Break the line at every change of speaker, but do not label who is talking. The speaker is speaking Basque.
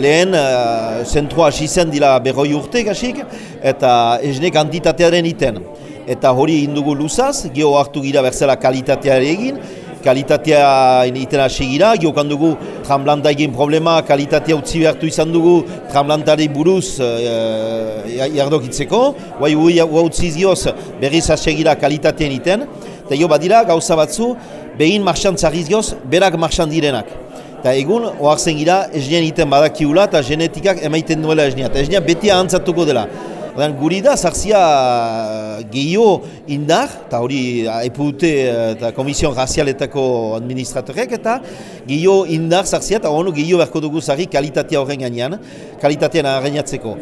Lehen, uh, zentrua hasi zen dira berroi urte gasik, eta esne kantitatearen iten. Eta hori indugu luzaz, geho hartu gira berzela kalitateare egin, kalitatea iten hasi gira, geho kandugu tramblanta egin problema, kalitatea utzi behartu izan dugu tramblantari buruz uh, jardokitzeko, guai hui utzi zioz berriz hasi gira kalitatean iten, eta jo badira gauza batzu, behin marxan zioz, berak marxan direnak. Eta egun, oartzen gira, esnean iten badakiula eta genetikak emaiten duela esnea. Eta esnea beti ahantzatuko dela. Odan, guri da, zarzia gehiago indar, eta hori epute eta Komision Razialetako administratorek, eta gehiago indar zarzia, eta honu gehiago berko dugu zarri kalitatea horren gainean, kalitatean arreinatzeko.